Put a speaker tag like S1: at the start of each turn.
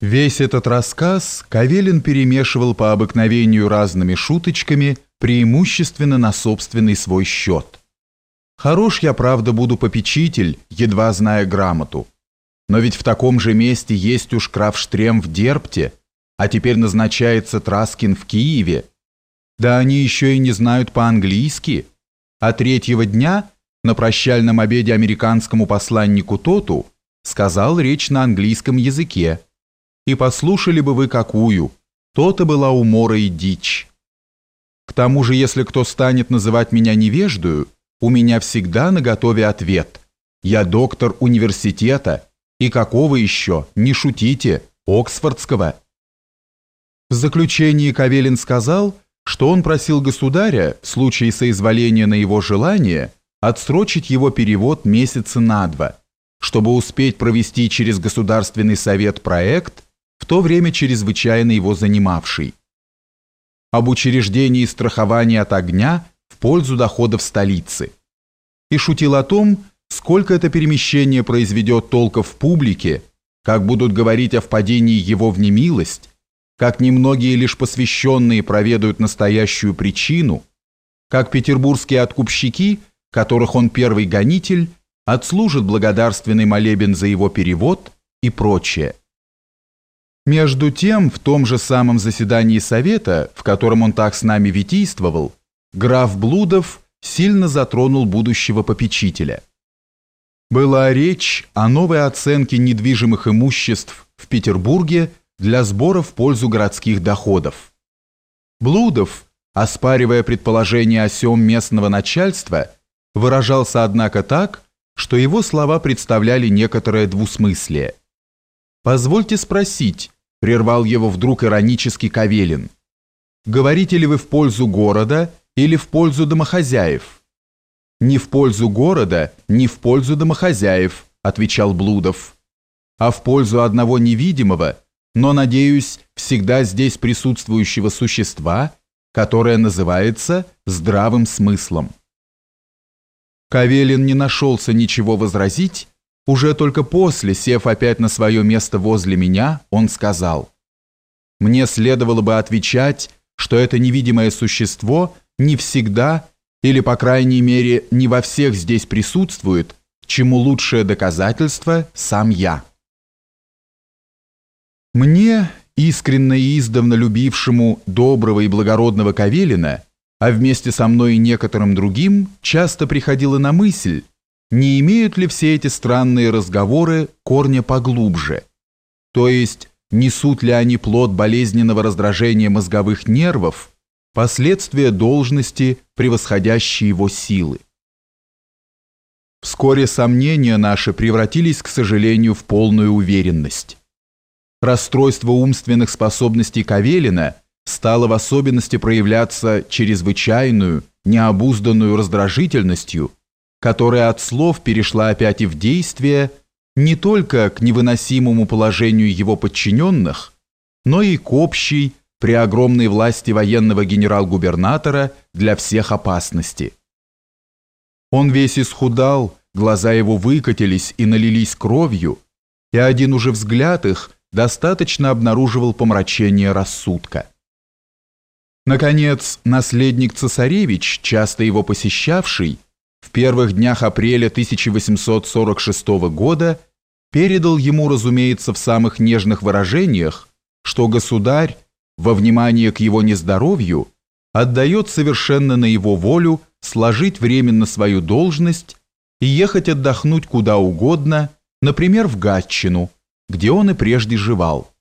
S1: Весь этот рассказ Кавелин перемешивал по обыкновению разными шуточками, преимущественно на собственный свой счет. Хорош я, правда, буду попечитель, едва зная грамоту. Но ведь в таком же месте есть уж Крафштрем в Дерпте, а теперь назначается Траскин в Киеве. Да они еще и не знают по-английски. А третьего дня на прощальном обеде американскому посланнику Тоту сказал речь на английском языке и послушали бы вы какую. То-то была умора и дичь. К тому же, если кто станет называть меня невеждою, у меня всегда наготове ответ. Я доктор университета, и какого еще, не шутите, Оксфордского. В заключении Кавелин сказал, что он просил государя, в случае соизволения на его желание, отсрочить его перевод месяца на два, чтобы успеть провести через Государственный совет проект – в то время чрезвычайно его занимавший. Об учреждении страхования от огня в пользу доходов столицы. И шутил о том, сколько это перемещение произведет толков в публике, как будут говорить о впадении его в немилость, как немногие лишь посвященные проведают настоящую причину, как петербургские откупщики, которых он первый гонитель, отслужат благодарственный молебен за его перевод и прочее. Между тем, в том же самом заседании Совета, в котором он так с нами витийствовал, граф Блудов сильно затронул будущего попечителя. Была речь о новой оценке недвижимых имуществ в Петербурге для сбора в пользу городских доходов. Блудов, оспаривая предположение о сём местного начальства, выражался, однако, так, что его слова представляли некоторое двусмыслие. «Позвольте спросить, Прервал его вдруг иронически Кавелин. Говорите ли вы в пользу города или в пользу домохозяев? Не в пользу города, не в пользу домохозяев, отвечал Блудов, а в пользу одного невидимого, но, надеюсь, всегда здесь присутствующего существа, которое называется здравым смыслом. Кавелин не нашелся ничего возразить уже только после, сев опять на свое место возле меня, он сказал, «Мне следовало бы отвечать, что это невидимое существо не всегда, или, по крайней мере, не во всех здесь присутствует, чему лучшее доказательство сам я». Мне, искренне и издавна любившему доброго и благородного Кавелина, а вместе со мной и некоторым другим, часто приходило на мысль, не имеют ли все эти странные разговоры корня поглубже, то есть несут ли они плод болезненного раздражения мозговых нервов, последствия должности, превосходящие его силы. Вскоре сомнения наши превратились, к сожалению, в полную уверенность. Расстройство умственных способностей Кавелина стало в особенности проявляться чрезвычайную, необузданную раздражительностью – которая от слов перешла опять и в действие не только к невыносимому положению его подчиненных, но и к общей, при огромной власти военного генерал-губернатора для всех опасности. Он весь исхудал, глаза его выкатились и налились кровью, и один уже взгляд их достаточно обнаруживал помрачение рассудка. Наконец, наследник цесаревич, часто его посещавший, в первых днях апреля 1846 года передал ему, разумеется, в самых нежных выражениях, что государь, во внимание к его нездоровью, отдает совершенно на его волю сложить временно свою должность и ехать отдохнуть куда угодно, например, в Гатчину, где он и прежде жевал.